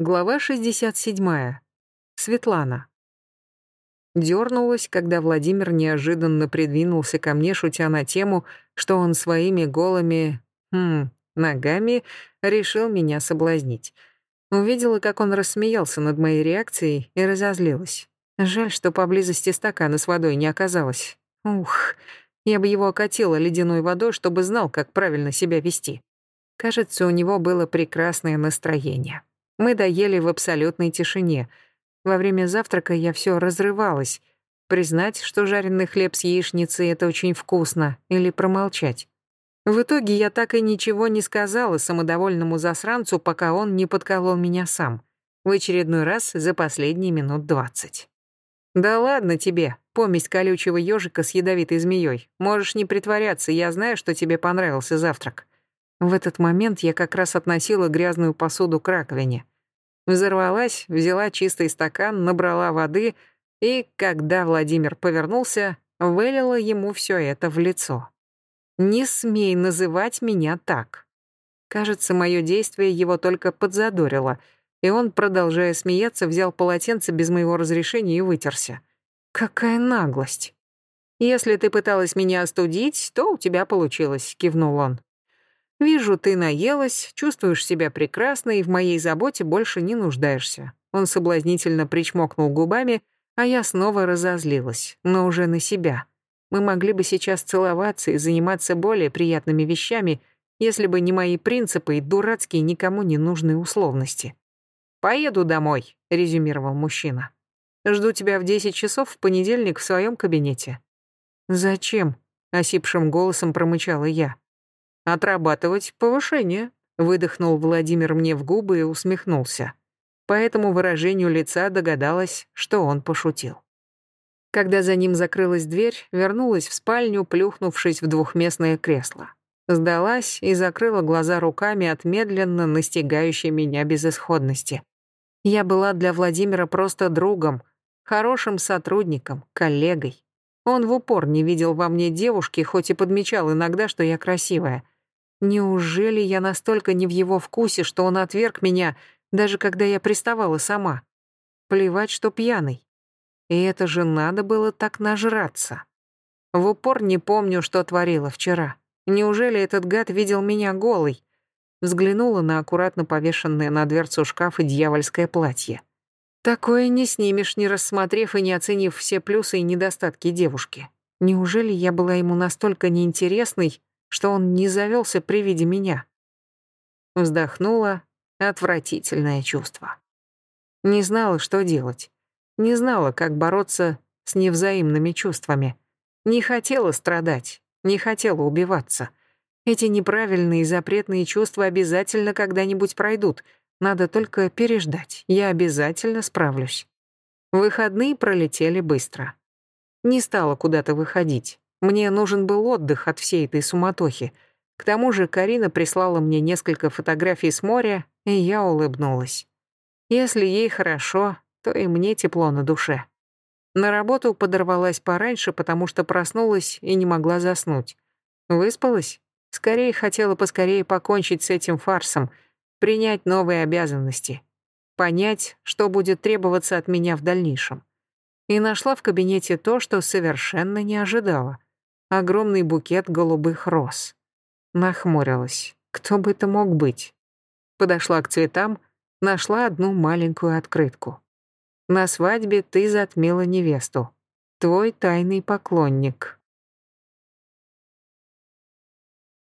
Глава 67. Светлана. Дёрнулась, когда Владимир неожиданно придвинулся ко мне, шутя на тему, что он своими голыми, хм, ногами решил меня соблазнить. Увидела, как он рассмеялся над моей реакцией и разозлилась. Жаль, что поблизости стакана с водой не оказалось. Ух, я бы его окатила ледяной водой, чтобы знал, как правильно себя вести. Кажется, у него было прекрасное настроение. Мы доели в абсолютной тишине. Во время завтрака я все разрывалась. Признать, что жареный хлеб с яичницей — это очень вкусно, или промолчать. В итоге я так и ничего не сказала самодовольному засранцу, пока он не подколол меня сам. В очередной раз за последние минут двадцать. «Да ладно тебе, помесь колючего ежика с ядовитой змеей. Можешь не притворяться, я знаю, что тебе понравился завтрак». В этот момент я как раз относила грязную посуду к раковине. Взорвалась, взяла чистый стакан, набрала воды и, когда Владимир повернулся, вылила ему все это в лицо. «Не смей называть меня так». Кажется, мое действие его только подзадорило, и он, продолжая смеяться, взял полотенце без моего разрешения и вытерся. «Какая наглость!» «Если ты пыталась меня остудить, то у тебя получилось», — кивнул он. Вижу, ты наелась, чувствуешь себя прекрасно и в моей заботе больше не нуждаешься». Он соблазнительно причмокнул губами, а я снова разозлилась, но уже на себя. Мы могли бы сейчас целоваться и заниматься более приятными вещами, если бы не мои принципы и дурацкие никому не нужные условности. «Поеду домой», — резюмировал мужчина. «Жду тебя в 10 часов в понедельник в своем кабинете». «Зачем?» — осипшим голосом промычала я. «Отрабатывать повышение», — выдохнул Владимир мне в губы и усмехнулся. По этому выражению лица догадалась, что он пошутил. Когда за ним закрылась дверь, вернулась в спальню, плюхнувшись в двухместное кресло. Сдалась и закрыла глаза руками от медленно настигающей меня безысходности. Я была для Владимира просто другом, хорошим сотрудником, коллегой. Он в упор не видел во мне девушки, хоть и подмечал иногда, что я красивая — Неужели я настолько не в его вкусе, что он отверг меня, даже когда я приставала сама? Плевать, что пьяный. И это же надо было так нажраться. В упор не помню, что творила вчера. Неужели этот гад видел меня голой? Взглянула на аккуратно повешенное на дверцу шкафа дьявольское платье. Такое не снимешь, не рассмотрев и не оценив все плюсы и недостатки девушки. Неужели я была ему настолько неинтересной, что он не завелся при виде меня. Вздохнула, отвратительное чувство. Не знала, что делать. Не знала, как бороться с невзаимными чувствами. Не хотела страдать, не хотела убиваться. Эти неправильные запретные чувства обязательно когда-нибудь пройдут. Надо только переждать. Я обязательно справлюсь. Выходные пролетели быстро. Не стала куда-то выходить. Мне нужен был отдых от всей этой суматохи. К тому же Карина прислала мне несколько фотографий с моря, и я улыбнулась. Если ей хорошо, то и мне тепло на душе. На работу подорвалась пораньше, потому что проснулась и не могла заснуть. Выспалась? Скорее хотела поскорее покончить с этим фарсом, принять новые обязанности, понять, что будет требоваться от меня в дальнейшем. И нашла в кабинете то, что совершенно не ожидала огромный букет голубых роз. Нахмурилась. Кто бы это мог быть? Подошла к цветам, нашла одну маленькую открытку. На свадьбе ты затмила невесту. Твой тайный поклонник.